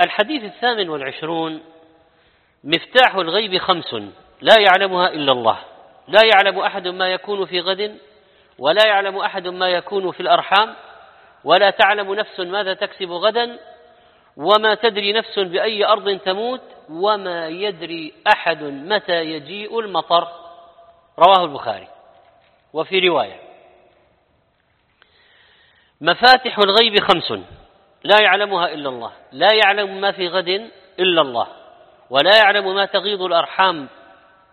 الحديث الثامن والعشرون مفتاح الغيب خمس لا يعلمها إلا الله. لا يعلم أحد ما يكون في غد ولا يعلم أحد ما يكون في الأرحام ولا تعلم نفس ماذا تكسب غدا وما تدري نفس بأي أرض تموت وما يدري أحد متى يجيء المطر. رواه البخاري. وفي رواية مفاتح الغيب خمس. لا يعلمها إلا الله لا يعلم ما في غد إلا الله ولا يعلم ما تغيض الأرحام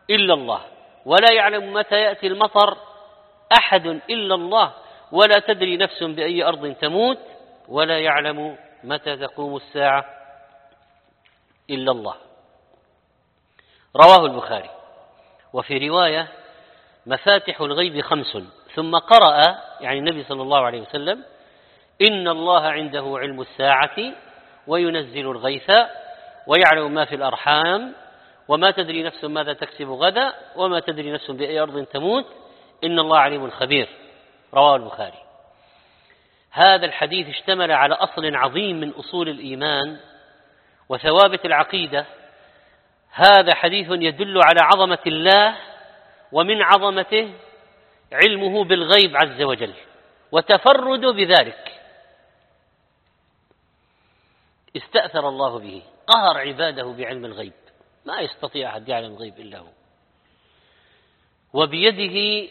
إلا الله ولا يعلم متى يأتي المطر أحد إلا الله ولا تدري نفس بأي أرض تموت ولا يعلم متى تقوم الساعة إلا الله. رواه البخاري. وفي رواية مفاتح الغيب خمس ثم قرأ يعني النبي صلى الله عليه وسلم إن الله عنده علم الساعة وينزل الغيث ويعلم ما في الأرحام وما تدري نفس ماذا تكسب غدا وما تدري نفس بأي أرض تموت إن الله عليم خبير. رواه البخاري. هذا الحديث اشتمل على أصل عظيم من أصول الإيمان وثوابت العقيدة. هذا حديث يدل على عظمة الله ومن عظمته علمه بالغيب عز وجل وتفرد بذلك. استأثر الله به قهر عباده بعلم الغيب. ما يستطيع أحد يعلم الغيب إلا هو. وبيده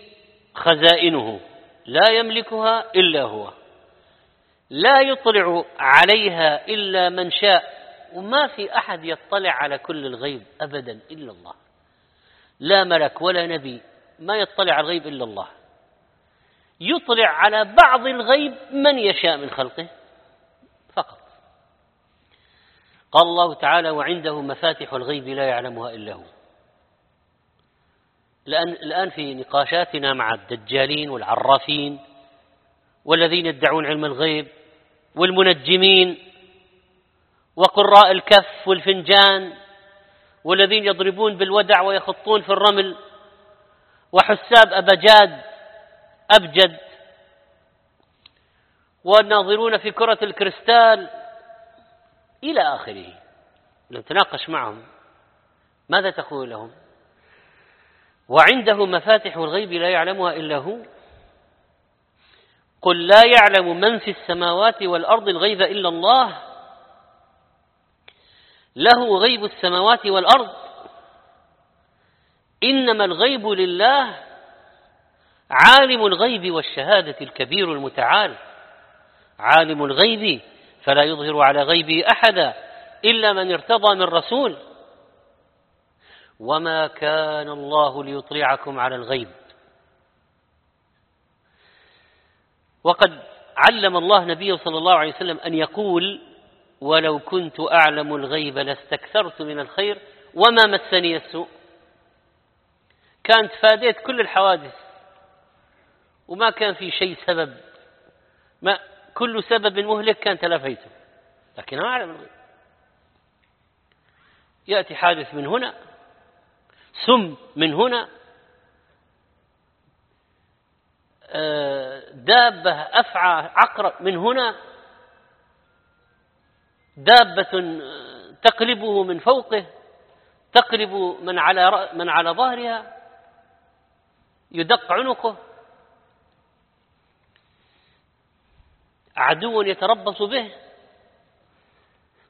خزائنه لا يملكها إلا هو. لا يطلع عليها إلا من شاء. وما في أحد يطلع على كل الغيب أبدا إلا الله. لا ملك ولا نبي ما يطلع على الغيب إلا الله. يطلع على بعض الغيب من يشاء من خلقه فقط قال الله تعالى وعنده مفاتح الغيب لا يعلمها إلا هو. الآن, الآن في نقاشاتنا مع الدجالين والعرافين والذين يدعون علم الغيب والمنجمين وقراء الكف والفنجان والذين يضربون بالودع ويخطون في الرمل وحساب أبجاد أبجد والناظرون في كرة الكريستال إلى آخره. نتناقش معهم. ماذا تقول لهم؟ وعنده مفاتح الغيب لا يعلمها إلا هو. قل لا يعلم من في السماوات والأرض الغيب إلا الله. له غيب السماوات والأرض. إنما الغيب لله عالم الغيب والشهادة الكبير المتعال. عالم الغيب فلا يظهر على غيبه أحدا إلا من ارتضى من رسول. وما كان الله ليطلعكم على الغيب. وقد علم الله نبيه صلى الله عليه وسلم أن يقول ولو كنت أعلم الغيب لاستكثرت من الخير وما مسني السوء. كانت فاديت كل الحوادث. وما كان في شيء سبب. ما كل سبب مهلك كان تلافيته. لكن ما أعلم. الغيب يأتي حادث من هنا سم من هنا آه، دابة أفعى عقرب من هنا دابة تقلبه من فوقه تقلب من على من على ظهرها يدق عنقه عدو يتربص به.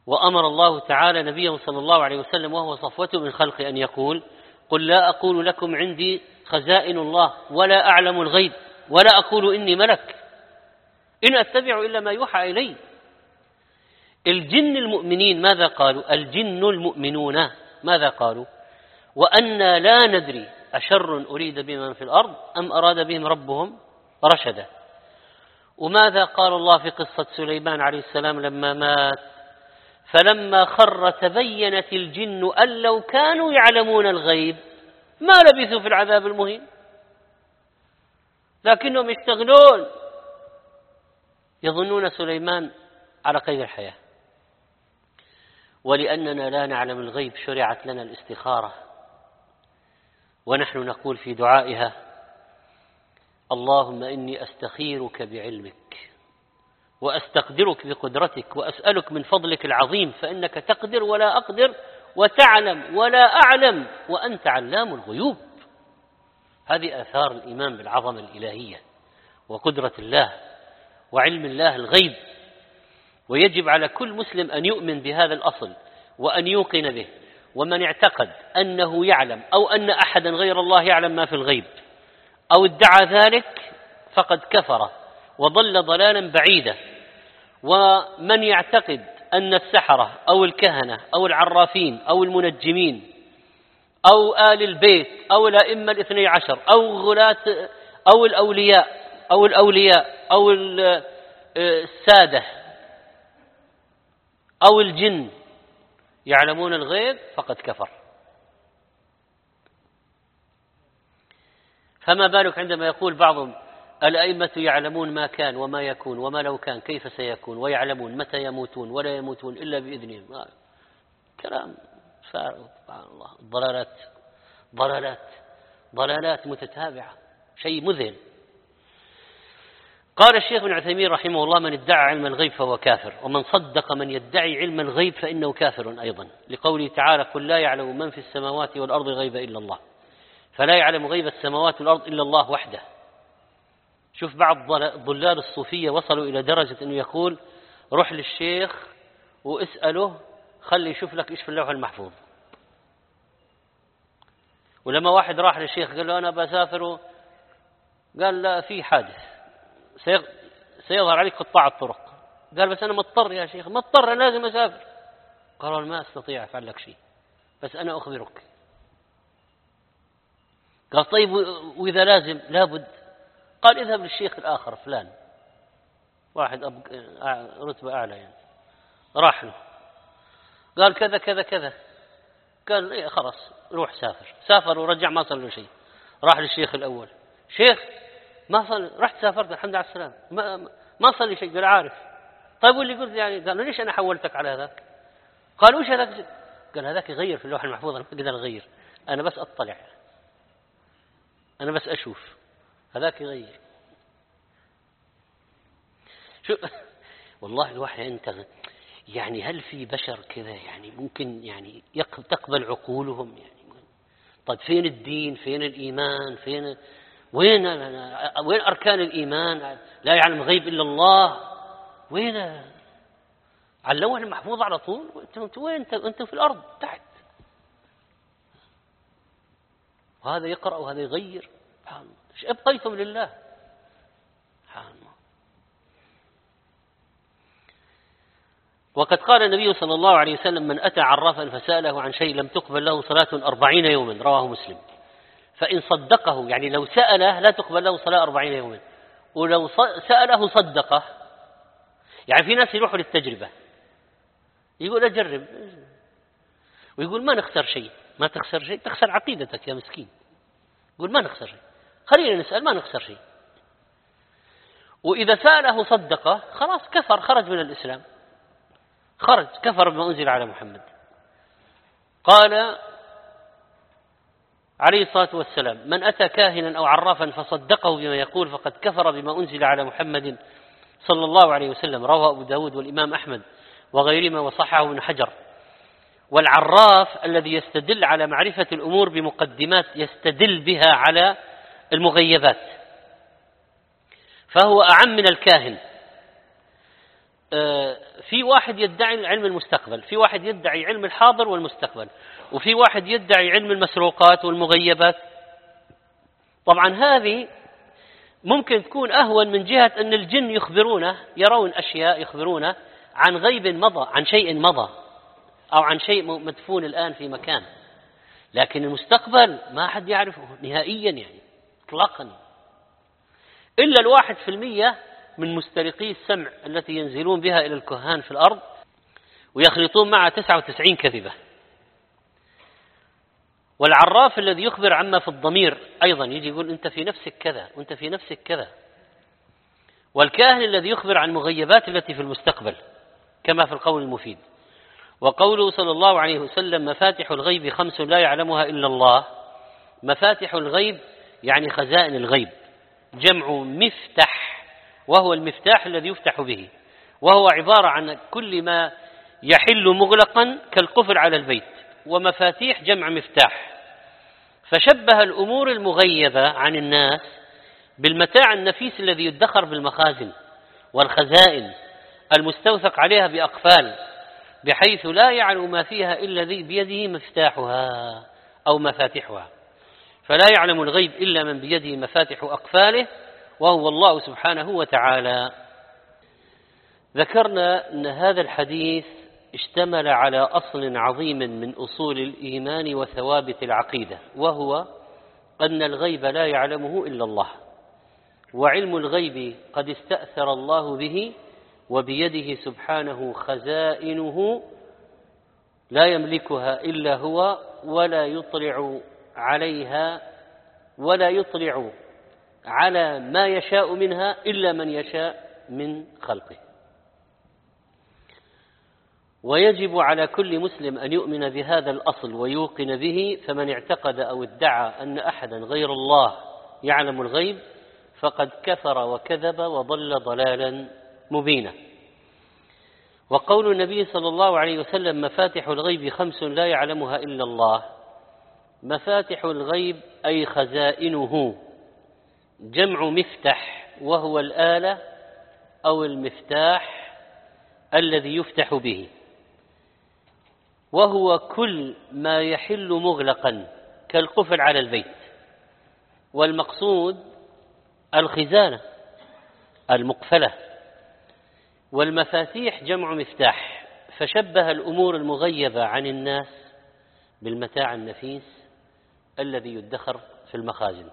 وأمر الله تعالى نبيه صلى الله عليه وسلم وهو صفوته من خلقه أن يقول قل لا أقول لكم عندي خزائن الله ولا أعلم الغيب ولا أقول إني ملك. إن أتبع إلا ما يوحى إلي. الجن المؤمنين ماذا قالوا؟ الجن المؤمنون ماذا قالوا؟ وأنا لا ندري أشر أريد بمن في الأرض أم أراد بهم ربهم رشدا. وماذا قال الله في قصة سليمان عليه السلام لما مات؟ فلما خر تبينت الجن أن لو كانوا يعلمون الغيب ما لبثوا في العذاب المهين. لكنهم يشتغلون يظنون سليمان على قيد الحياة. ولأننا لا نعلم الغيب شرعت لنا الاستخارة. ونحن نقول في دعائها اللهم إني أستخيرك بعلمك وأستقدرك بقدرتك وأسألك من فضلك العظيم فإنك تقدر ولا أقدر وتعلم ولا أعلم وأنت علام الغيوب. هذه آثار الإيمان بالعظمة الإلهية وقدرة الله وعلم الله الغيب. ويجب على كل مسلم أن يؤمن بهذا الأصل وأن يوقن به. ومن اعتقد أنه يعلم أو أن أحدا غير الله يعلم ما في الغيب أو ادعى ذلك فقد كفر وضل ضلالا بعيدا. ومن يعتقد أن السحرة أو الكهنة أو العرافين أو المنجمين أو آل البيت أو الأئمة الاثني عشر أو غلاة أو الأولياء أو الأولياء أو السادة أو الجن يعلمون الغيب فقد كفر. فما بالك عندما يقول بعضهم الأئمة يعلمون ما كان وما يكون وما لو كان كيف سيكون ويعلمون متى يموتون ولا يموتون إلا بإذنهم. كلام فارغ سبحان الله. ضلالات ضلالات ضلالات متتابعة شيء مذهل. قال الشيخ ابن عثيمين رحمه الله من ادعى علم الغيب فهو كافر ومن صدق من يدعي علم الغيب فإنه كافر أيضا. لقوله تعالى قل لا يعلم من في السماوات والأرض غيب إلا الله. فلا يعلم غيب السماوات والأرض إلا الله وحده. شوف بعض ضلال الصوفية وصلوا إلى درجة أنه يقول روح للشيخ واسأله خلي يشوف لك إيش في اللوح المحفوظ. ولما واحد راح للشيخ قال له أنا بسافر قال لا في حادث. سيظهر عليك قطاع الطرق. قال بس أنا مضطر يا شيخ مضطر أنا لازم أسافر. قال ما أستطيع أفعل لك شيء بس أنا أخبرك. قال طيب وإذا لازم لابد. قال اذهب للشيخ الآخر فلان. واحد أب... رتبة أعلى يعني. راح له. قال كذا كذا كذا. قال إيه خلاص روح سافر. سافر ورجع ما صار له شيء. راح للشيخ الأول. شيخ ما صار رحت سافرت الحمد لله على السلامة. ما, ما صار لي شيء. قال عارف. طيب واللي قلت يعني قال ليش أنا حولتك على هذاك؟ قال وش هذاك؟ قال هذاك يغير في اللوحة المحفوظة أنا ما أقدر أغير. أنا بس أطلع. أنا بس أشوف. هذاك يغير. شو؟ والله الواحد ينتظر يعني هل في بشر كذا يعني ممكن يعني تقبل عقولهم يعني؟ طيب فين الدين؟ فين الإيمان؟ فين وين وين أركان الإيمان؟ لا يعلم غيب إلا الله. وين على المحفوظ على طول. انت وين؟ انت في الأرض تحت. وهذا يقرأ وهذا يغير. إيش أبقيتم لله؟ سبحان الله. وقد قال النبي صلى الله عليه وسلم من أتى عرافا فسأله عن شيء لم تقبل له صلاة أربعين يوما. رواه مسلم. فإن صدقه يعني لو سأله لا تقبل له صلاة أربعين يوما. ولو سأله صدقه. يعني في ناس يروحوا للتجربة. يقول أجرب. ويقول ما نخسر شيء. ما تخسر شيء تخسر عقيدتك يا مسكين. يقول ما نخسر شيء. خلينا نسأل ما نخسر شيء. وإذا سأله صدقه خلاص كفر خرج من الإسلام. خرج كفر بما أنزل على محمد. قال عليه الصلاة والسلام من أتى كاهنا أو عرافا فصدقه بما يقول فقد كفر بما أنزل على محمد صلى الله عليه وسلم. رواه أبو داود والإمام أحمد وغيرهما وصححه ابن حجر. والعراف الذي يستدل على معرفة الأمور بمقدمات يستدل بها على المغيبات. فهو أعم من الكاهن. آه، في واحد يدعي علم المستقبل في واحد يدعي علم الحاضر والمستقبل وفي واحد يدعي علم المسروقات والمغيبات. طبعا هذه ممكن تكون أهون من جهة أن الجن يخبرونه يرون أشياء يخبرونه عن غيب مضى عن شيء مضى. أو عن شيء مدفون الآن في مكان. لكن المستقبل ما حد يعرفه نهائيا يعني اطلاقا. إلا الواحد في المية من مسترقي السمع التي ينزلون بها إلى الكهان في الأرض ويخلطون معها تسعة وتسعين كذبة. والعراف الذي يخبر عما في الضمير أيضا يجي يقول أنت في نفسك كذا وأنت في نفسك كذا. والكاهن الذي يخبر عن المغيبات التي في المستقبل كما في القول المفيد. وقوله صلى الله عليه وسلم مفاتح الغيب خمس لا يعلمها إلا الله. مفاتح الغيب يعني خزائن الغيب. جمع مفتح وهو المفتاح الذي يفتح به. وهو عبارة عن كل ما يحل مغلقا كالقفل على البيت. ومفاتيح جمع مفتاح. فشبه الأمور المغيبة عن الناس بالمتاع النفيس الذي يدخر بالمخازن والخزائن المستوثق عليها بأقفال بحيث لا يعلم ما فيها إلا ذي بيده مفتاحها أو مفاتحها. فلا يعلم الغيب إلا من بيده مفاتح أقفاله وهو الله سبحانه وتعالى. ذكرنا أن هذا الحديث اشتمل على أصل عظيم من أصول الإيمان وثوابت العقيدة وهو أن الغيب لا يعلمه إلا الله. وعلم الغيب قد استأثر الله به وبيده سبحانه خزائنه لا يملكها إلا هو ولا يطلع عليها ولا يطلع على ما يشاء منها إلا من يشاء من خلقه. ويجب على كل مسلم أن يؤمن بهذا الأصل ويوقن به فمن اعتقد أو ادعى أن أحدا غير الله يعلم الغيب فقد كفر وكذب وضل ضلالا. مبينا وقول النبي صلى الله عليه وسلم مفاتح الغيب خمس لا يعلمها إلا الله. مفاتح الغيب أي خزائنه. جمع مفتح وهو الآلة أو المفتاح الذي يفتح به. وهو كل ما يحل مغلقا كالقفل على البيت. والمقصود الخزانة المقفلة. والمفاتيح جمع مفتاح فشبه الأمور المغيبة عن الناس بالمتاع النفيس الذي يدخر في المخازن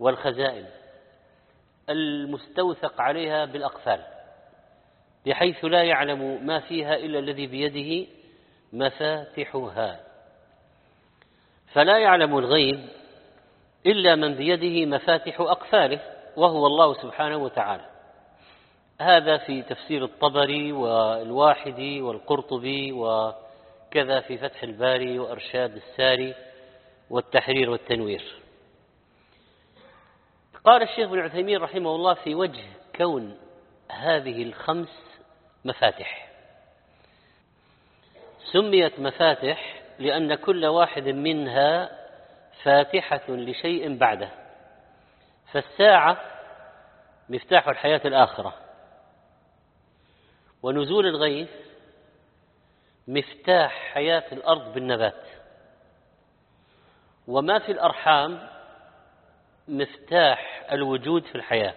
والخزائن المستوثق عليها بالأقفال بحيث لا يعلم ما فيها إلا الذي بيده مفاتحها. فلا يعلم الغيب إلا من بيده مفاتح أقفاله وهو الله سبحانه وتعالى. هذا في تفسير الطبري والواحدي والقرطبي وكذا في فتح الباري وأرشاد الساري والتحرير والتنوير. قال الشيخ ابن عثيمين رحمه الله في وجه كون هذه الخمس مفاتح سميت مفاتح لأن كل واحد منها فاتحة لشيء بعده. فالساعة مفتاح الحياة الآخرة. ونزول الغيث مفتاح حياة الأرض بالنبات. وما في الأرحام مفتاح الوجود في الحياة.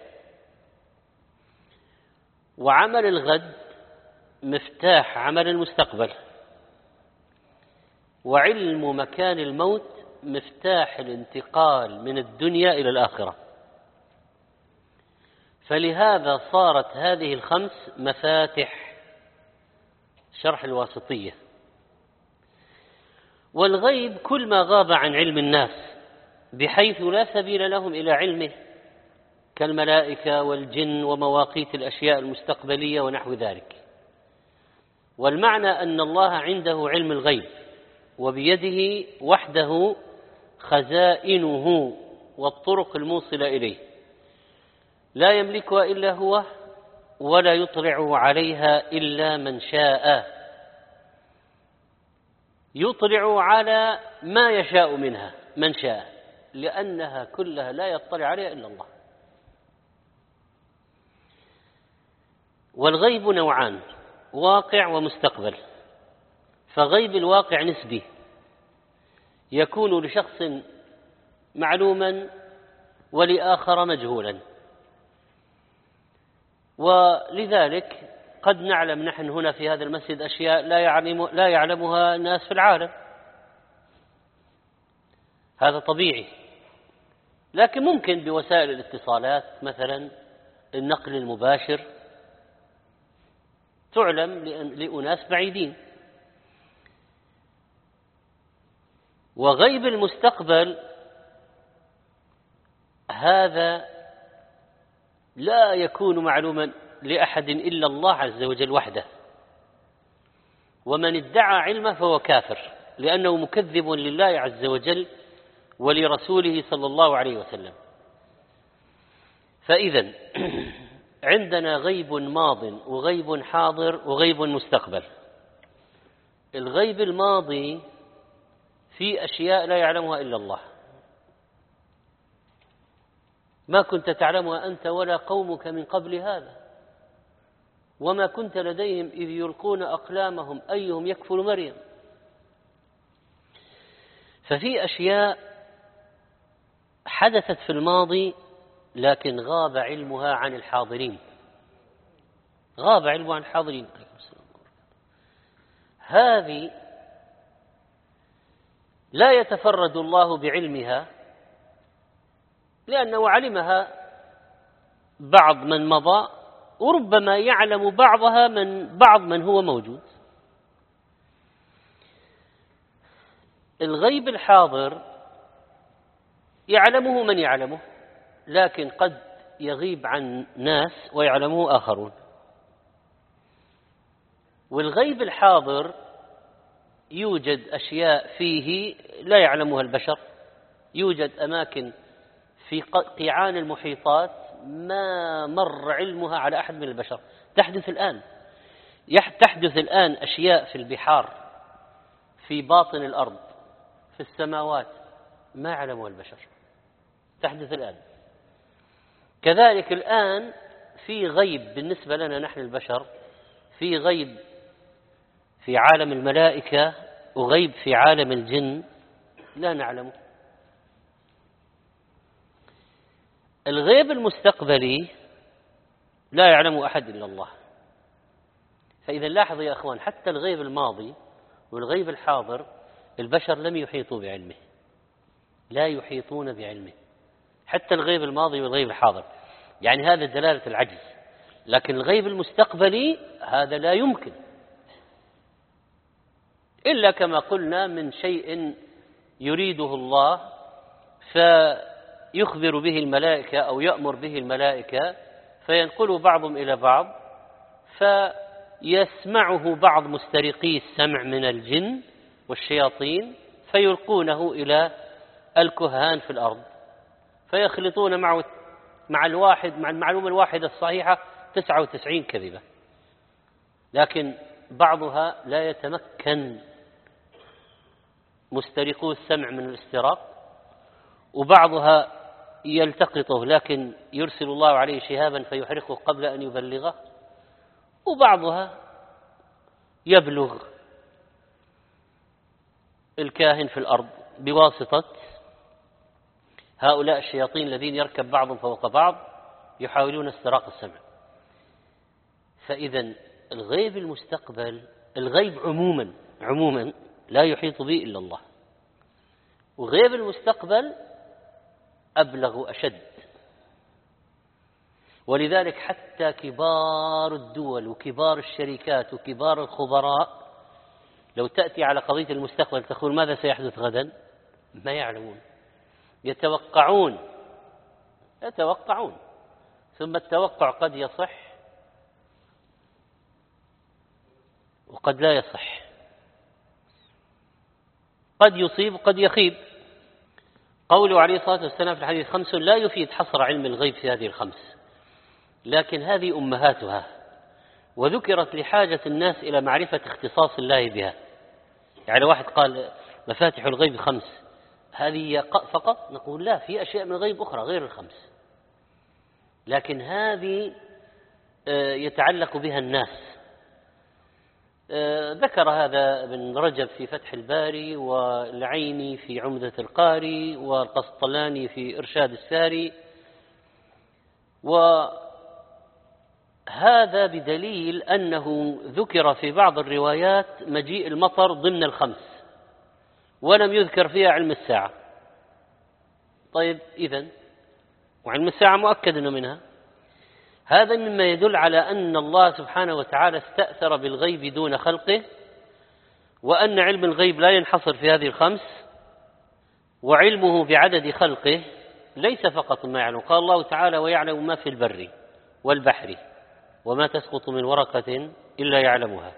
وعمل الغد مفتاح عمل المستقبل. وعلم مكان الموت مفتاح الانتقال من الدنيا إلى الآخرة. فلهذا صارت هذه الخمس مفاتح شرح الواسطية. والغيب كل ما غاب عن علم الناس بحيث لا سبيل لهم إلى علمه كالملائكة والجن ومواقيت الأشياء المستقبلية ونحو ذلك. والمعنى أن الله عنده علم الغيب وبيده وحده خزائنه والطرق الموصلة إليه. لا يملكها إلا هو ولا يطلع عليها إلا من شاء. يطلع على ما يشاء منها من شاء لأنها كلها لا يطلع عليها إلا الله. والغيب نوعان واقع ومستقبل. فغيب الواقع نسبي. يكون لشخص معلوما ولآخر مجهولا. ولذلك قد نعلم نحن هنا في هذا المسجد أشياء لا, يعلم لا يعلمها الناس في العالم. هذا طبيعي. لكن ممكن بوسائل الاتصالات مثلا النقل المباشر تعلم لأناس بعيدين. وغيب المستقبل هذا لا يكون معلوما لأحد إلا الله عز وجل وحده. ومن ادعى علمه فهو كافر لأنه مكذب لله عز وجل ولرسوله صلى الله عليه وسلم. فإذا عندنا غيب ماض وغيب حاضر وغيب مستقبل. الغيب الماضي في أشياء لا يعلمها إلا الله. ما كنت تعلمها أنت ولا قومك من قبل هذا. وما كنت لديهم إذ يلقون أقلامهم أيهم يكفل مريم. ففي أشياء حدثت في الماضي لكن غاب علمها عن الحاضرين. غاب علمها عن الحاضرين. هذه لا يتفرد الله بعلمها لأنه علمها بعض من مضى وربما يعلم بعضها من بعض من هو موجود. الغيب الحاضر يعلمه من يعلمه لكن قد يغيب عن ناس ويعلمه آخرون. والغيب الحاضر يوجد أشياء فيه لا يعلمها البشر يوجد أماكن في قيعان المحيطات ما مر علمها على أحد من البشر. تحدث الآن. تحدث الآن أشياء في البحار في باطن الأرض في السماوات ما يعلمها البشر. تحدث الآن. كذلك الآن في غيب بالنسبة لنا نحن البشر في غيب في عالم الملائكة وغيب في عالم الجن لا نعلمه الغيب المستقبلي لا يعلم أحد إلا الله. فإذا لاحظوا يا أخوان حتى الغيب الماضي والغيب الحاضر البشر لم يحيطوا بعلمه. لا يحيطون بعلمه. حتى الغيب الماضي والغيب الحاضر. يعني هذا دلالة العجز. لكن الغيب المستقبلي هذا لا يمكن. إلا كما قلنا من شيء يريده الله فيخبر به الملائكة أو يأمر به الملائكة فينقل بعضهم إلى بعض فيسمعه بعض مسترقي السمع من الجن والشياطين فيلقونه إلى الكهان في الأرض. فيخلطون معه مع الواحد مع المعلومة الواحدة الصحيحة تسعة وتسعين كذبة. لكن بعضها لا يتمكن. مسترقو السمع من الاستراق وبعضها يلتقطه لكن يرسل الله عليه شهابا فيحرقه قبل أن يبلغه وبعضها يبلغ الكاهن في الأرض بواسطة هؤلاء الشياطين الذين يركب بعضهم فوق بعض يحاولون استراق السمع. فإذا الغيب المستقبل الغيب عموما عموما لا يحيط به إلا الله. وغيب المستقبل أبلغ أشد. ولذلك حتى كبار الدول وكبار الشركات وكبار الخبراء لو تأتي على قضية المستقبل تقول ماذا سيحدث غدا؟ ما يعلمون. يتوقعون يتوقعون. ثم التوقع قد يصح وقد لا يصح. قد يصيب قد يخيب. قوله عليه الصلاة والسلام في الحديث خمس لا يفيد حصر علم الغيب في هذه الخمس لكن هذه أمهاتها وذكرت لحاجة الناس إلى معرفة اختصاص الله بها. يعني واحد قال مفاتح الغيب خمس هذه فقط؟ نقول لا في أشياء من الغيب أخرى غير الخمس. لكن هذه آه، يتعلق بها الناس. ذكر هذا ابن رجب في فتح الباري والعيني في عمدة القاري والقسطلاني في إرشاد الساري. وهذا بدليل أنه ذكر في بعض الروايات مجيء المطر ضمن الخمس ولم يذكر فيها علم الساعة. طيب إذن وعلم الساعة مؤكد أنه منها. هذا مما يدل على أن الله سبحانه وتعالى استأثر بالغيب دون خلقه وأن علم الغيب لا ينحصر في هذه الخمس وعلمه بعدد خلقه ليس فقط ما يعلم. قال الله تعالى ويعلم ما في البر والبحر وما تسقط من ورقة إلا يعلمها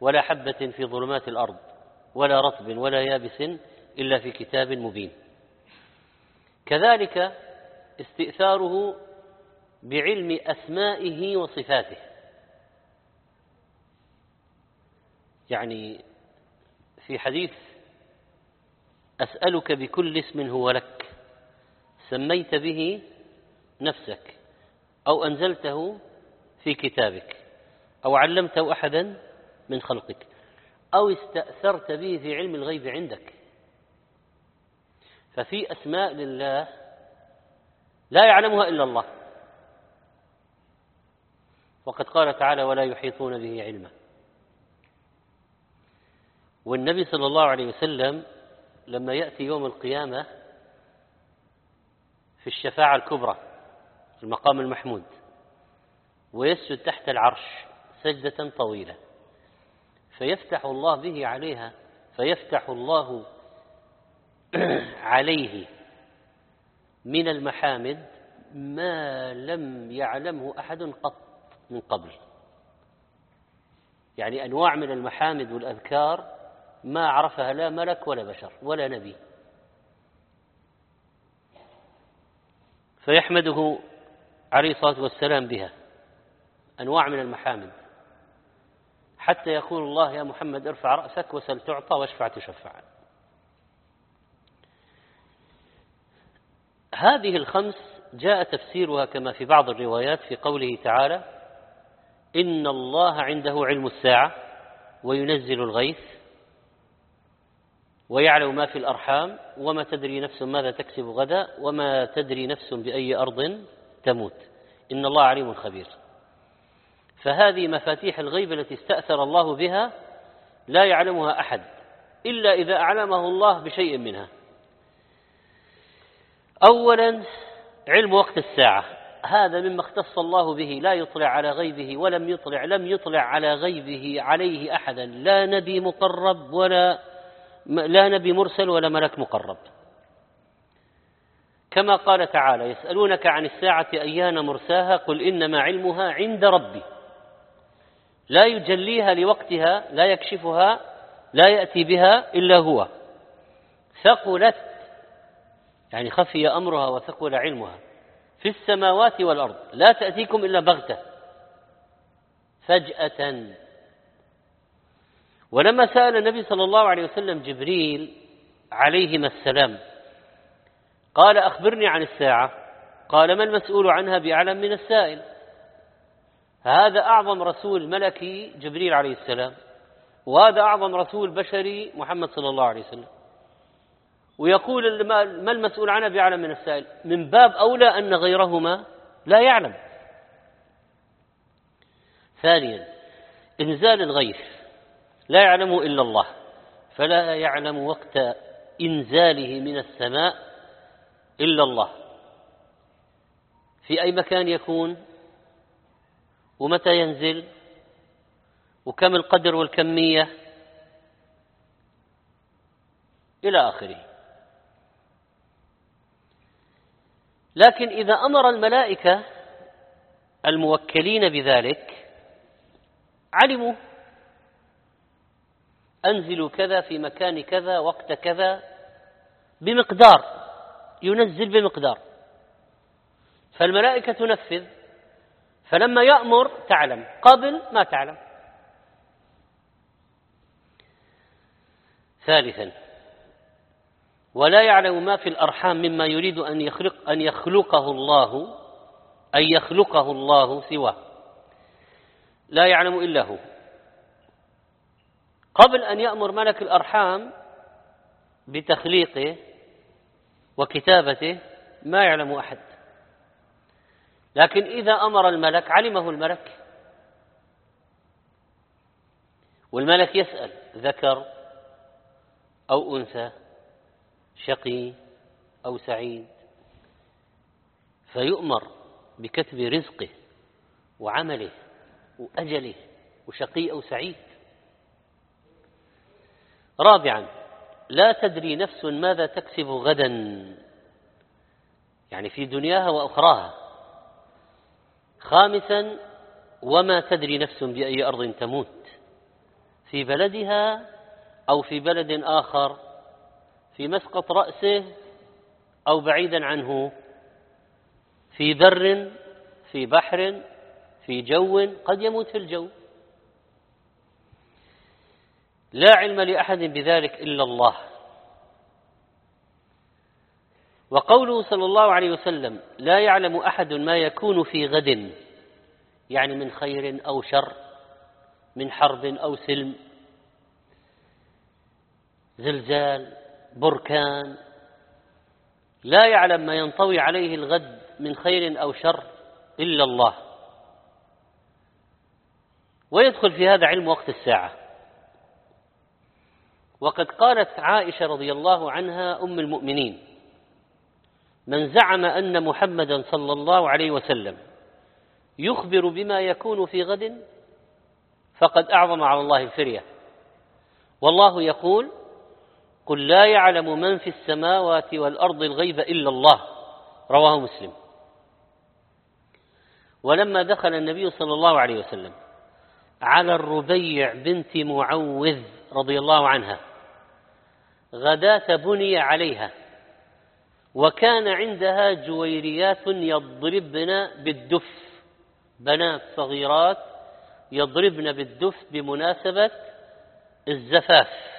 ولا حبة في ظلمات الأرض ولا رطب ولا يابس إلا في كتاب مبين. كذلك استئثاره بعلم أسمائه وصفاته. يعني في حديث أسألك بكل اسم هو لك سميت به نفسك أو أنزلته في كتابك أو علمته أحدا من خلقك أو استأثرت به في علم الغيب عندك. ففي أسماء لله لا يعلمها إلا الله. وقد قال تعالى ولا يحيطون به علما. والنبي صلى الله عليه وسلم لما يأتي يوم القيامة في الشفاعة الكبرى المقام المحمود ويسجد تحت العرش سجدة طويلة فيفتح الله به عليها فيفتح الله عليه من المحامد ما لم يعلمه أحد قط. من قبل. يعني أنواع من المحامد والأذكار ما عرفها لا ملك ولا بشر ولا نبي. فيحمده عليه الصلاة والسلام بها. أنواع من المحامد. حتى يقول الله يا محمد ارفع رأسك وسل تعطى واشفع تشفع. هذه الخمس جاء تفسيرها كما في بعض الروايات في قوله تعالى إن الله عنده علم الساعة وينزل الغيث ويعلم ما في الأرحام وما تدري نفس ماذا تكسب غدا وما تدري نفس بأي أرض تموت. إن الله عليم خبير. فهذه مفاتيح الغيب التي استأثر الله بها لا يعلمها أحد إلا إذا أعلمه الله بشيء منها. أولا علم وقت الساعة. هذا مما اختص الله به لا يطلع على غيبه ولم يطلع لم يطلع على غيبه عليه أحدا. لا نبي مقرب ولا لا نبي مرسل ولا ملك مقرب. كما قال تعالى يسألونك عن الساعة أيان مرساها؟ قل إنما علمها عند ربي. لا يجليها لوقتها لا يكشفها لا يأتي بها إلا هو. ثقلت يعني خفي أمرها وثقل علمها. في السماوات والأرض لا تأتيكم إلا بغتة. فجأة. ولما سأل النبي صلى الله عليه وسلم جبريل عليهما السلام قال أخبرني عن الساعة. قال ما المسؤول عنها بأعلم من السائل؟ هذا أعظم رسول ملكي جبريل عليه السلام وهذا أعظم رسول بشري محمد صلى الله عليه وسلم. ويقول ما المسؤول عنها بأعلم من السائل؟ من باب أولى أن غيرهما لا يعلم. ثانيا إنزال الغيث لا يعلمه إلا الله فلا يعلم وقت إنزاله من السماء إلا الله. في أي مكان يكون؟ ومتى ينزل؟ وكم القدر والكمية؟ إلى آخره. لكن إذا أمر الملائكة الموكلين بذلك علموا أنزلوا كذا في مكان كذا وقت كذا بمقدار ينزل بمقدار. فالملائكة تنفذ فلما يأمر تعلم قبل ما تعلم. ثالثا ولا يعلم ما في الأرحام مما يريد أن يخلق أن يخلقه الله أن يخلقه الله سواه. لا يعلم إلا هو. قبل أن يأمر ملك الأرحام بتخليقه وكتابته ما يعلم أحد. لكن إذا أمر الملك علمه الملك. والملك يسأل ذكر أو أنثى. شقي أو سعيد فيؤمر بكتب رزقه وعمله وأجله وشقي أو سعيد. رابعا لا تدري نفس ماذا تكسب غدا يعني في دنياها وأخراها. خامسا وما تدري نفس بأي أرض تموت في بلدها أو في بلد آخر في مسقط رأسه أو بعيدا عنه في بر في بحر في جو قد يموت في الجو. لا علم لأحد بذلك إلا الله. وقوله صلى الله عليه وسلم لا يعلم أحد ما يكون في غد يعني من خير أو شر من حرب أو سلم زلزال بركان لا يعلم ما ينطوي عليه الغد من خير أو شر إلا الله. ويدخل في هذا علم وقت الساعة. وقد قالت عائشة رضي الله عنها أم المؤمنين من زعم أن محمدا صلى الله عليه وسلم يخبر بما يكون في غد فقد أعظم على الله الفرية. والله يقول قل لا يعلم من في السماوات والأرض الغيب إلا الله. رواه مسلم. ولما دخل النبي صلى الله عليه وسلم على الربيع بنت معوذ رضي الله عنها غداة بني عليها وكان عندها جويريات يضربن بالدف بنات صغيرات يضربن بالدف بمناسبة الزفاف.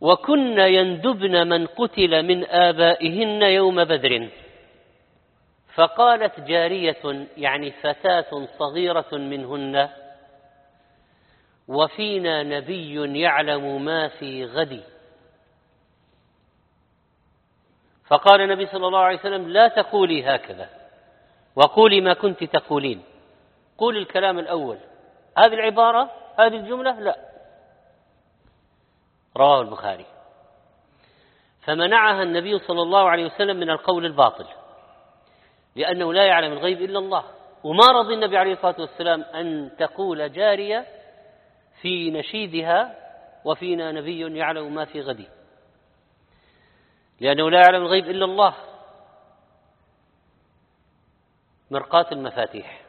وكن يندبن من قتل من آبائهن يوم بدر. فقالت جارية يعني فتاة صغيرة منهن وفينا نبي يعلم ما في غد فقال النبي صلى الله عليه وسلم لا تقولي هكذا وقولي ما كنت تقولين. قول الكلام الأول هذه العبارة هذه الجملة؟ لا. رواه البخاري. فمنعها النبي صلى الله عليه وسلم من القول الباطل لأنه لا يعلم الغيب إلا الله. وما رضي النبي عليه الصلاة والسلام أن تقول جارية في نشيدها وفينا نبي يعلم ما في غد لأنه لا يعلم الغيب إلا الله. مرقاة المفاتيح.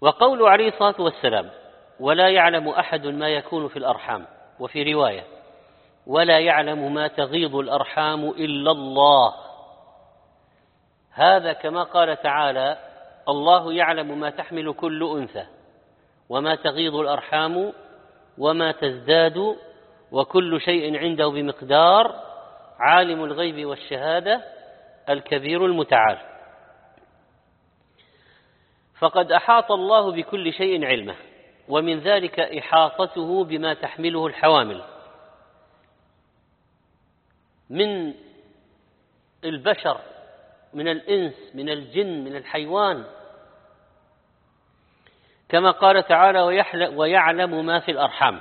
وقول عليه الصلاة والسلام ولا يعلم أحد ما يكون في الأرحام وفي رواية ولا يعلم ما تغيض الأرحام إلا الله. هذا كما قال تعالى الله يعلم ما تحمل كل أنثى وما تغيض الأرحام وما تزداد وكل شيء عنده بمقدار عالم الغيب والشهادة الكبير المتعال. فقد أحاط الله بكل شيء علمه. ومن ذلك إحاطته بما تحمله الحوامل. من البشر من الإنس من الجن من الحيوان كما قال تعالى ويعلم ما في الأرحام.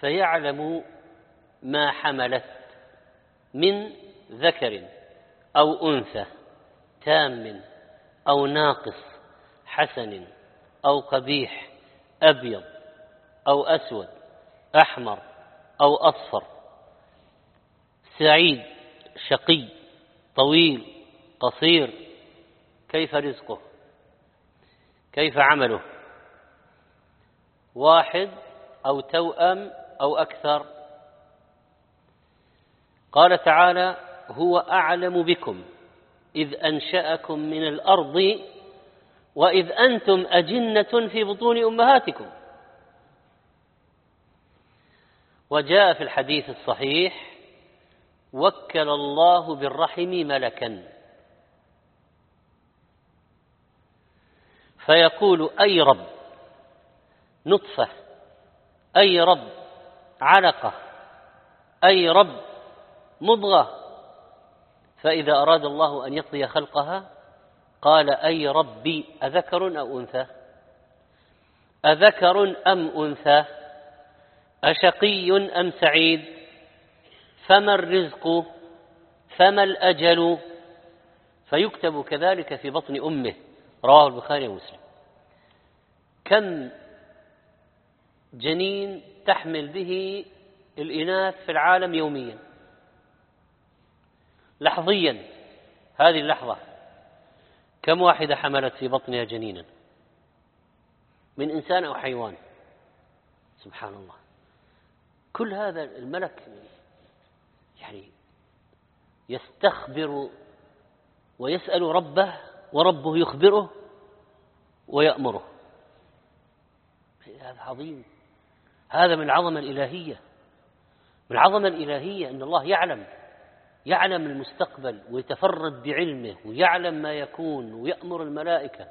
فيعلم ما حملت من ذكر أو أنثى تام أو ناقص حسن أو قبيح أبيض أو أسود أحمر أو أصفر سعيد شقي طويل قصير كيف رزقه؟ كيف عمله؟ واحد أو توأم أو أكثر. قال تعالى هو أعلم بكم إذ أنشأكم من الأرض وإذ أنتم أجنة في بطون أمهاتكم. وجاء في الحديث الصحيح وكل الله بالرحم ملكا. فيقول أي رب؟ نطفة. أي رب؟ علقة. أي رب؟ مضغة. فإذا أراد الله أن يقضي خلقها قال أي ربي أذكر أو أنثى؟ أذكر أم أنثى؟ أشقي أم سعيد؟ فما الرزق؟ فما الأجل؟ فيكتب كذلك في بطن أمه رواه البخاري ومسلم. كم جنين تحمل به الإناث في العالم يوميا؟ لحظيا هذه اللحظة. كم واحدة حملت في بطنها جنينا؟ من إنسان أو حيوان؟ سبحان الله. كل هذا الملك يعني يستخبر ويسأل ربه وربه يخبره ويأمره. هذا عظيم. هذا من العظمة الإلهية. من العظمة الإلهية أن الله يعلم يعلم المستقبل ويتفرد بعلمه ويعلم ما يكون ويأمر الملائكة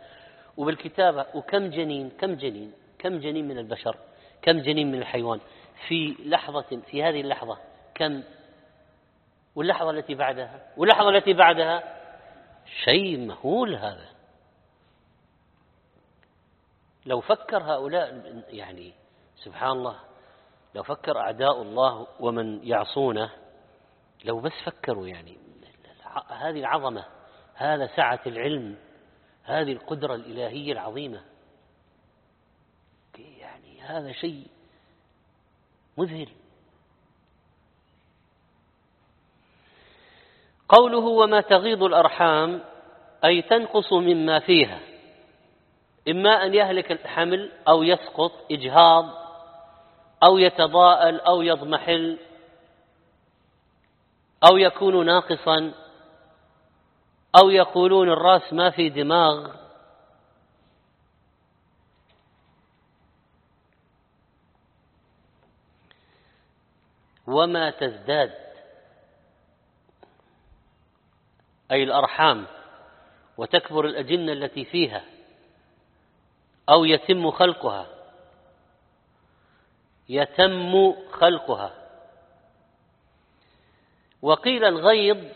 وبالكتابة وكم جنين كم جنين كم جنين من البشر كم جنين من الحيوان. في لحظة في هذه اللحظة كم؟ واللحظة التي بعدها؟ واللحظة التي بعدها؟ شيء مهول هذا. لو فكر هؤلاء يعني سبحان الله لو فكر أعداء الله ومن يعصونه لو بس فكروا يعني هذه العظمة هذا سعة العلم هذه القدرة الإلهية العظيمة. يعني هذا شيء مذهل. قوله وما تغيض الأرحام أي تنقص مما فيها إما أن يهلك الحمل أو يسقط إجهاض أو يتضاءل أو يضمحل أو يكون ناقصا أو يقولون الرأس ما في دماغ. وما تزداد. أي الأرحام وتكبر الأجنة التي فيها أو يتم خلقها. يتم خلقها. وقيل الغيض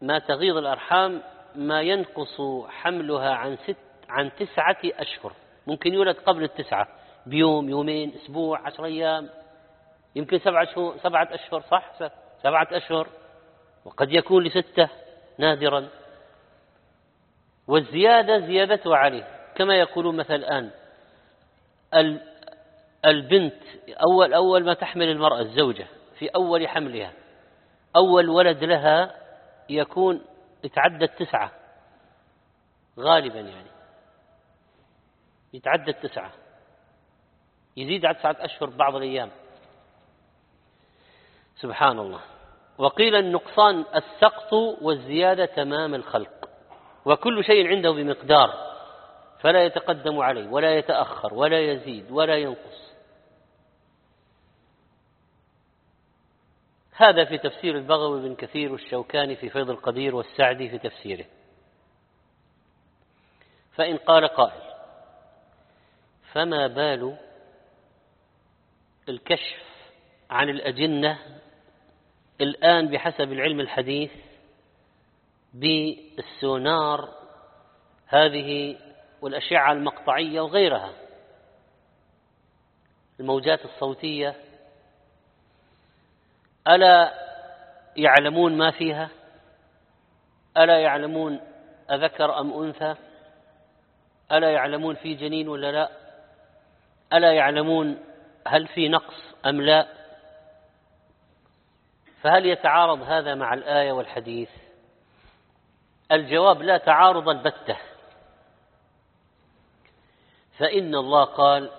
ما تغيض الأرحام ما ينقص حملها عن ست عن تسعة أشهر. ممكن يولد قبل التسعة بيوم يومين أسبوع عشر أيام. يمكن سبعة شهور سبعة أشهر صح؟ سبعة أشهر. وقد يكون لستة نادرا. والزيادة زيادته عليه. كما يقولون مثلا الآن البنت أول أول ما تحمل المرأة الزوجة في أول حملها. أول ولد لها يكون يتعدى التسعة. غالبا يعني. يتعدى التسعة. يزيد على تسعة أشهر بعض الأيام. سبحان الله. وقيل النقصان السقط والزيادة تمام الخلق. وكل شيء عنده بمقدار. فلا يتقدم عليه ولا يتأخر ولا يزيد ولا ينقص. هذا في تفسير البغوي بن كثير والشوكاني في فيض القدير والسعدي في تفسيره. فإن قال قائل فما بال الكشف عن الأجنة الآن بحسب العلم الحديث بالسونار هذه والأشعة المقطعية وغيرها؟ الموجات الصوتية ألا يعلمون ما فيها؟ ألا يعلمون أذكر أم أنثى؟ ألا يعلمون في جنين ولا لا؟ ألا يعلمون هل في نقص أم لا؟ فهل يتعارض هذا مع الآية والحديث؟ الجواب لا تعارض البتة. فإن الله قال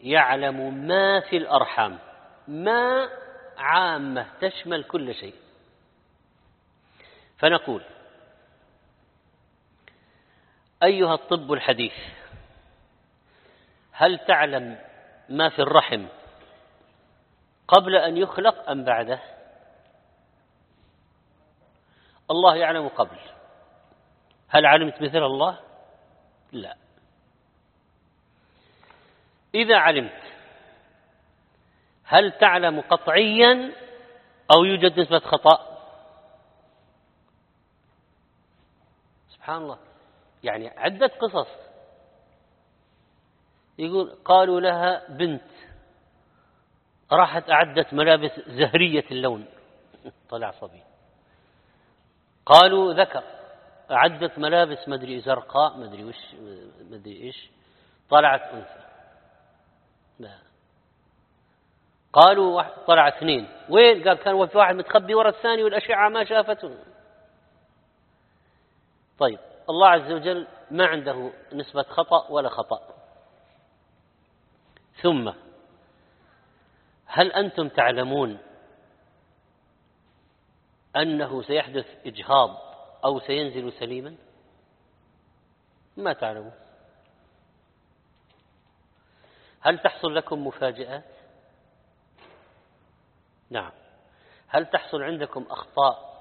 يعلم ما في الأرحام. ما عامة تشمل كل شيء. فنقول أيها الطب الحديث هل تعلم ما في الرحم قبل أن يخلق أم بعده؟ الله يعلم قبل. هل علمت مثل الله؟ لا. إذا علمت هل تعلم قطعيا أو يوجد نسبة خطأ؟ سبحان الله. يعني عدة قصص. يقول قالوا لها بنت راحت أعدت ملابس زهرية اللون. طلع صبي. قالوا ذكر أعدت ملابس مدري زرقاء مدري وش مدري إيش. طلعت أنثى. قالوا طلع اثنين. وين؟ قال كان في واحد متخبي ورا الثاني والأشعة ما شافته. طيب الله عز وجل ما عنده نسبة خطأ ولا خطأ. ثم هل أنتم تعلمون أنه سيحدث إجهاض أو سينزل سليما؟ ما تعلمون. هل تحصل لكم مفاجآت نعم. هل تحصل عندكم أخطاء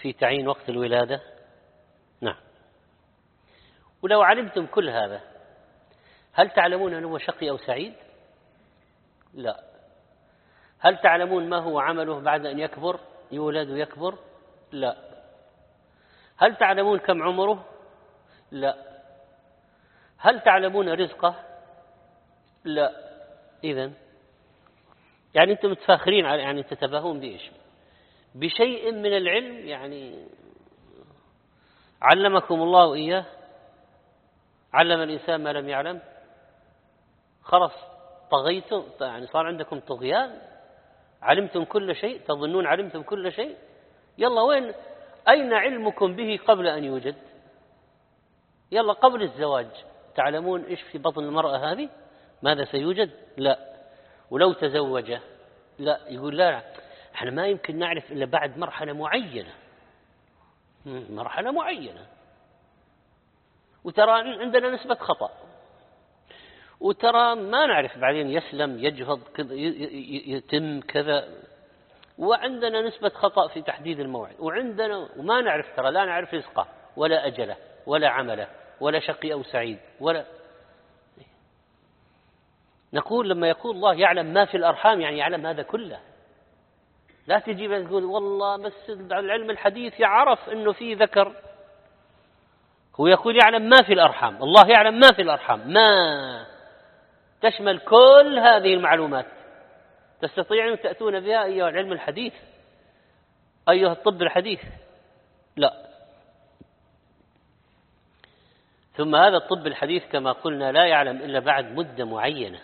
في تعيين وقت الولادة؟ نعم. ولو علمتم كل هذا هل تعلمون أنه شقي أو سعيد؟ لا. هل تعلمون ما هو عمله بعد أن يكبر يولد ويكبر؟ لا. هل تعلمون كم عمره؟ لا. هل تعلمون رزقه؟ لا. إذا يعني أنتم متفاخرين يعني تتباهون بإيش؟ بشيء من العلم يعني علمكم الله إياه علم الإنسان ما لم يعلم خلاص طغيتم يعني صار عندكم طغيان علمتم كل شيء تظنون علمتم كل شيء يلا وين؟ أين علمكم به قبل أن يوجد؟ يلا قبل الزواج تعلمون إيش في بطن المرأة هذه؟ ماذا سيوجد؟ لا. ولو تزوج لا يقول لا إحنا ما يمكن نعرف إلا بعد مرحلة معينة. مرحلة معينة. وترى عندنا نسبة خطأ. وترى ما نعرف بعدين يسلم يجهض يتم كذا. وعندنا نسبة خطأ في تحديد الموعد. وعندنا وما نعرف ترى لا نعرف رزقه ولا أجله ولا عمله ولا شقي أو سعيد ولا نقول لما يقول الله يعلم ما في الأرحام يعني يعلم هذا كله. لا تجي تقول والله بس العلم الحديث يعرف أنه في ذكر. هو يقول يعلم ما في الأرحام الله يعلم ما في الأرحام. ما تشمل كل هذه المعلومات. تستطيعون تأتون بها أيها العلم الحديث؟ أيها الطب الحديث؟ لا. ثم هذا الطب الحديث كما قلنا لا يعلم إلا بعد مدة معينة.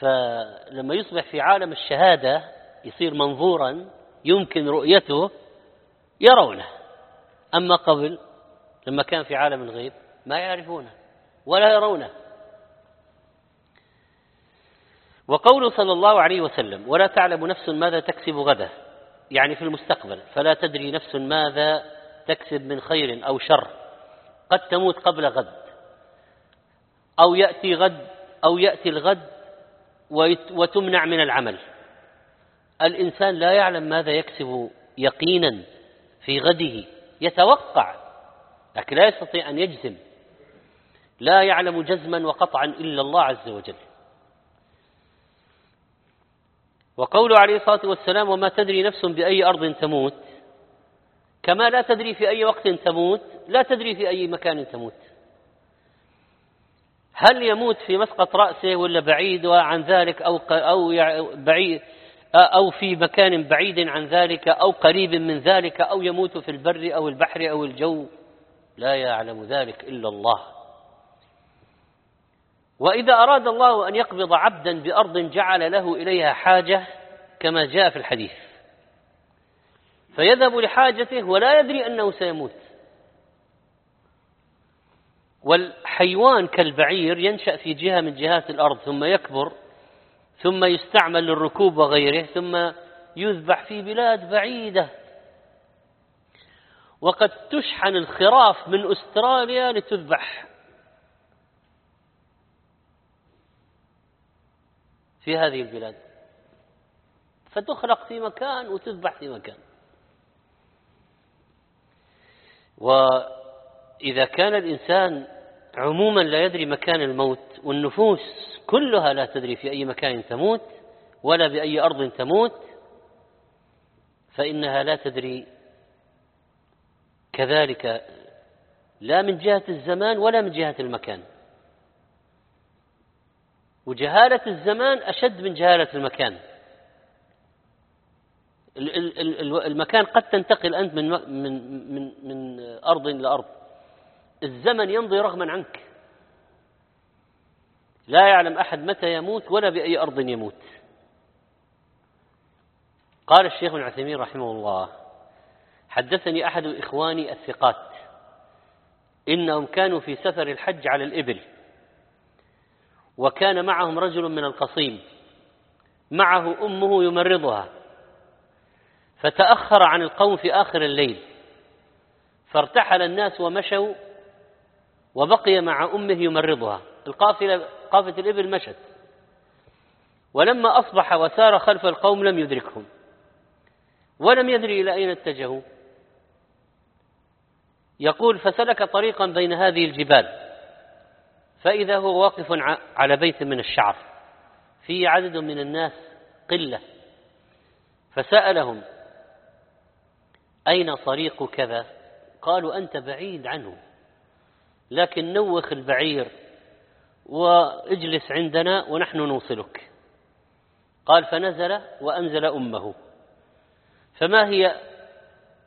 فلما يصبح في عالم الشهادة يصير منظورا يمكن رؤيته يرونه. أما قبل لما كان في عالم الغيب ما يعرفونه ولا يرونه. وقوله صلى الله عليه وسلم ولا تعلم نفس ماذا تكسب غدا يعني في المستقبل فلا تدري نفس ماذا تكسب من خير أو شر. قد تموت قبل غد أو يأتي غد أو يأتي الغد وتمنع من العمل. الإنسان لا يعلم ماذا يكسب يقينا في غده. يتوقع لكن لا يستطيع أن يجزم. لا يعلم جزما وقطعا إلا الله عز وجل. وقوله عليه الصلاة والسلام وما تدري نفس بأي أرض تموت. كما لا تدري في أي وقت تموت لا تدري في أي مكان تموت. هل يموت في مسقط رأسه ولا بعيد عن ذلك أو أو بعيد أو في مكان بعيد عن ذلك أو قريب من ذلك أو يموت في البر أو البحر أو الجو؟ لا يعلم ذلك إلا الله. وإذا أراد الله أن يقبض عبدا بأرض جعل له إليها حاجة كما جاء في الحديث. فيذهب لحاجته ولا يدري أنه سيموت. والحيوان كالبعير ينشأ في جهة من جهات الأرض ثم يكبر ثم يستعمل للركوب وغيره ثم يذبح في بلاد بعيدة. وقد تشحن الخراف من أستراليا لتذبح. في هذه البلاد. فتخلق في مكان وتذبح في مكان. وإذا كان الإنسان عموما لا يدري مكان الموت والنفوس كلها لا تدري في أي مكان تموت ولا بأي أرض تموت فإنها لا تدري كذلك لا من جهة الزمان ولا من جهة المكان. وجهالة الزمان أشد من جهالة المكان. المكان قد تنتقل أنت من من من من أرض إلى أرض. الزمن يمضي رغما عنك. لا يعلم أحد متى يموت ولا بأي أرض يموت. قال الشيخ ابن رحمه الله حدثني أحد إخواني الثقات. إنهم كانوا في سفر الحج على الإبل. وكان معهم رجل من القصيم. معه أمه يمرضها. فتأخر عن القوم في آخر الليل. فارتحل الناس ومشوا وبقي مع أمه يمرضها. القافلة قافة الإبل مشت. ولما أصبح وسار خلف القوم لم يدركهم. ولم يدري إلى أين اتجهوا. يقول فسلك طريقا بين هذه الجبال. فإذا هو واقف على بيت من الشعر. فيه عدد من الناس قلة. فسألهم أين طريق كذا؟ قالوا أنت بعيد عنه. لكن نوخ البعير واجلس عندنا ونحن نوصلك. قال فنزل وأنزل أمه. فما هي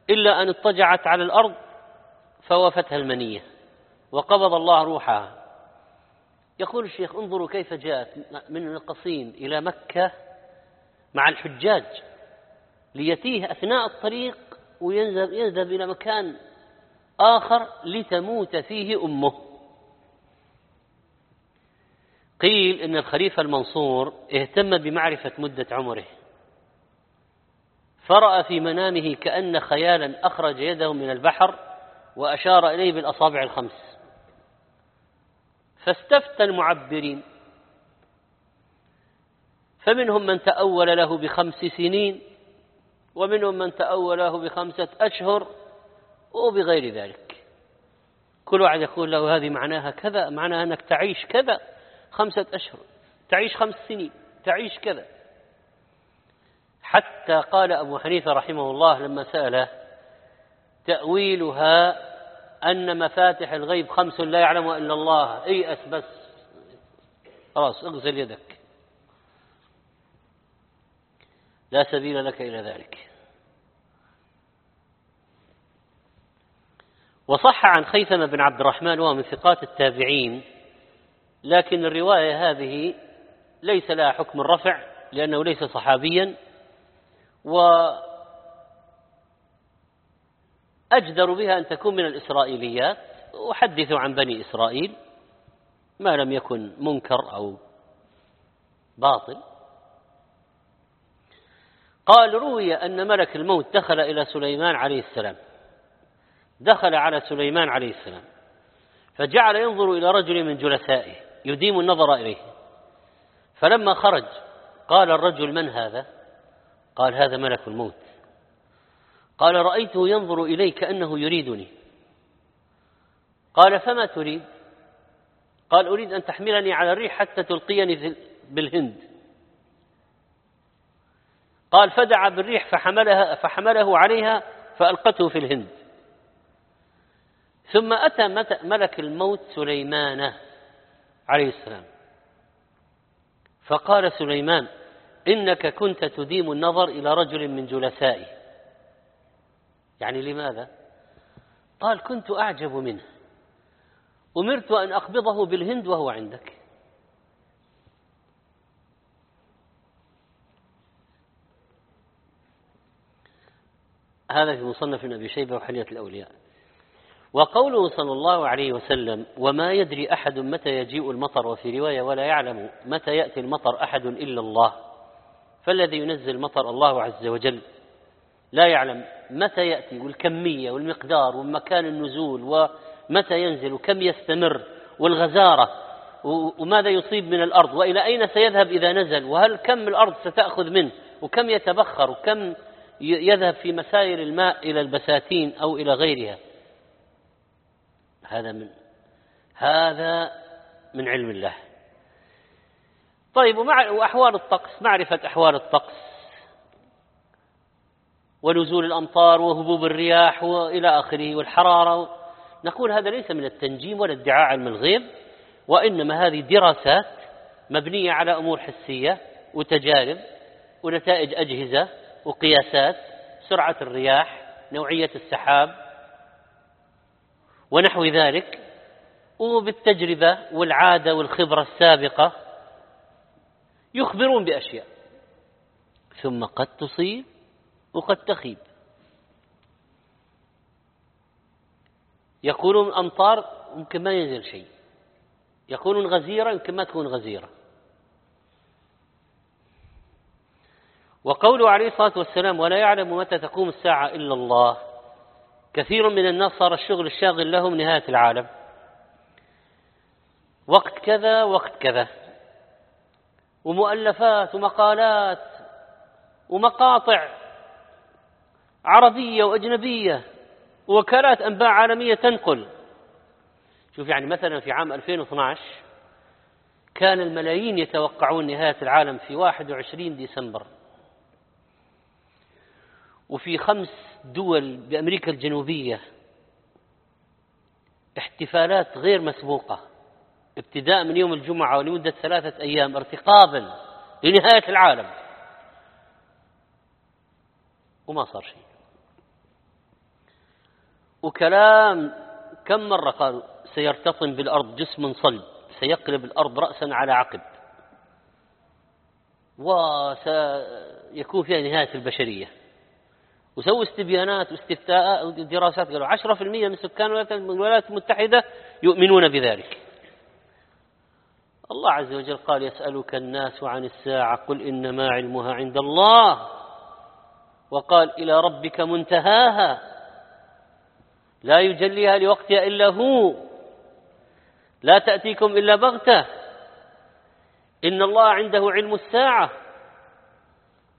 إلا أن اضطجعت على الأرض فوفتها المنية وقبض الله روحها. يقول الشيخ انظروا كيف جاءت من القصيم إلى مكة مع الحجاج ليتيه أثناء الطريق ويذهب يذهب إلى مكان آخر لتموت فيه أمه. قيل إن الخليفة المنصور اهتم بمعرفة مدة عمره. فرأى في منامه كأن خيالا أخرج يده من البحر وأشار إليه بالأصابع الخمس. فاستفتى المعبرين. فمنهم من تأول له بخمس سنين ومنهم من تأول له بخمسة أشهر وبغير ذلك. كل واحد يقول له هذه معناها كذا معناها أنك تعيش كذا خمسة أشهر تعيش خمس سنين تعيش كذا. حتى قال أبو حنيفة رحمه الله لما سأله تأويلها أن مفاتح الغيب خمس لا يعلمها إلا الله. ايأس بس. خلاص اغسل يدك. لا سبيل لك إلى ذلك. وصح عن خيثمة بن عبد الرحمن وهو من ثقات التابعين لكن الرواية هذه ليس لها حكم الرفع لأنه ليس صحابيا وأجدر بها أن تكون من الإسرائيليات. أحدث عن بني إسرائيل ما لم يكن منكر أو باطل. قال روي أن ملك الموت دخل إلى سليمان عليه السلام. دخل على سليمان عليه السلام فجعل ينظر إلى رجل من جلسائه يديم النظر إليه. فلما خرج قال الرجل من هذا؟ قال هذا ملك الموت. قال رأيته ينظر إلي كأنه يريدني. قال فما تريد؟ قال أريد أن تحملني على الريح حتى تلقيني بالهند. قال فدعا بالريح فحملها فحمله عليها فألقته في الهند. ثم أتى ملك الموت سليمان عليه السلام. فقال سليمان إنك كنت تديم النظر إلى رجل من جلسائي يعني لماذا؟ قال كنت أعجب منه. أمرت أن أقبضه بالهند وهو عندك. هذا في مصنف أبي شيبة وحلية الأولياء. وقوله صلى الله عليه وسلم وما يدري أحد متى يجيء المطر وفي رواية ولا يعلم متى يأتي المطر أحد إلا الله فالذي ينزل المطر الله عز وجل لا يعلم متى يأتي والكمية والمقدار ومكان النزول ومتى ينزل وكم يستمر والغزارة وماذا يصيب من الأرض وإلى أين سيذهب إذا نزل وهل كم الأرض ستأخذ منه وكم يتبخر وكم يذهب في مسائل الماء إلى البساتين أو إلى غيرها. هذا من هذا من علم الله. طيب ومع وأحوال الطقس معرفة أحوال الطقس ونزول الأمطار وهبوب الرياح وإلى آخره والحرارة نقول هذا ليس من التنجيم ولا ادعاء علم الغيب وإنما هذه دراسات مبنية على أمور حسية وتجارب ونتائج أجهزة وقياسات سرعة الرياح نوعية السحاب ونحو ذلك وبالتجربة والعادة والخبرة السابقة يخبرون بأشياء ثم قد تصيب وقد تخيب. يقولون أمطار يمكن ما ينزل شيء يقولون غزيرة يمكن ما تكون غزيرة. وقوله عليه الصلاة والسلام ولا يعلم متى تقوم الساعة إلا الله. كثير من الناس صار الشغل الشاغل لهم نهاية العالم. وقت كذا وقت كذا. ومؤلفات ومقالات ومقاطع عربية وأجنبية ووكالات أنباء عالمية تنقل. شوف يعني مثلا في عام 2012 كان الملايين يتوقعون نهاية العالم في 21 ديسمبر. وفي خمس دول بأمريكا الجنوبية احتفالات غير مسبوقة ابتداء من يوم الجمعة ولمدة ثلاثة أيام ارتقابا لنهاية العالم. وما صار شيء. وكلام كم مرة قالوا سيرتطم بالأرض جسم صلب سيقلب الأرض رأسا على عقب. وسيكون فيها نهاية البشرية. وسووا استبيانات واستفتاء ودراسات قالوا 10% من سكان الولايات المتحدة يؤمنون بذلك. الله عز وجل قال يسألك الناس عن الساعة قل إنما علمها عند الله. وقال إلى ربك منتهاها. لا يجليها لوقتها إلا هو. لا تأتيكم إلا بغتة. إن الله عنده علم الساعة.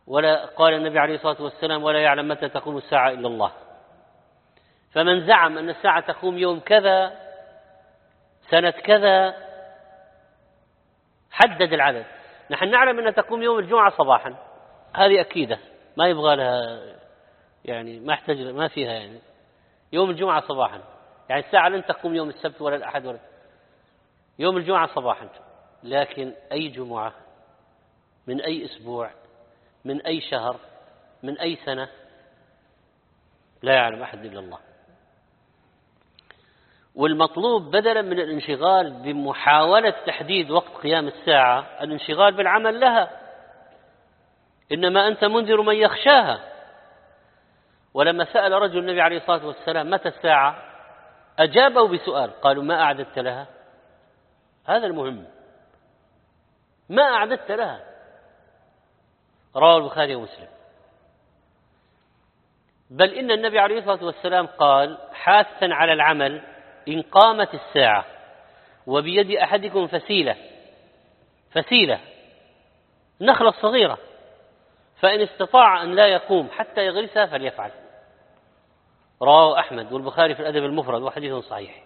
ولا قال النبي عليه الصلاة والسلام ولا يعلم متى تقوم الساعة إلا الله. فمن زعم أن الساعة تقوم يوم كذا سنة كذا حدد العدد. نحن نعلم أنها تقوم يوم الجمعة صباحا. هذه أكيدة. ما يبغى لها يعني ما احتاج ما فيها يعني. يوم الجمعة صباحا. يعني الساعة لن تقوم يوم السبت ولا الأحد ولا يوم الجمعة صباحا. لكن أي جمعة من أي أسبوع من أي شهر؟ من أي سنة؟ لا يعلم أحد إلا الله. والمطلوب بدلا من الانشغال بمحاولة تحديد وقت قيام الساعة الانشغال بالعمل لها. إنما أنت منذر من يخشاها. ولما سأل رجل النبي عليه الصلاة والسلام متى الساعة؟ أجابه بسؤال. قالوا ما أعددت لها. هذا المهم. ما أعددت لها. رواه البخاري ومسلم. بل إن النبي عليه الصلاة والسلام قال حاثا على العمل إن قامت الساعة وبيد أحدكم فسيلة فسيلة نخلة صغيرة فإن استطاع أن لا يقوم حتى يغرسها فليفعل. رواه أحمد والبخاري في الأدب المفرد وحديث صحيح.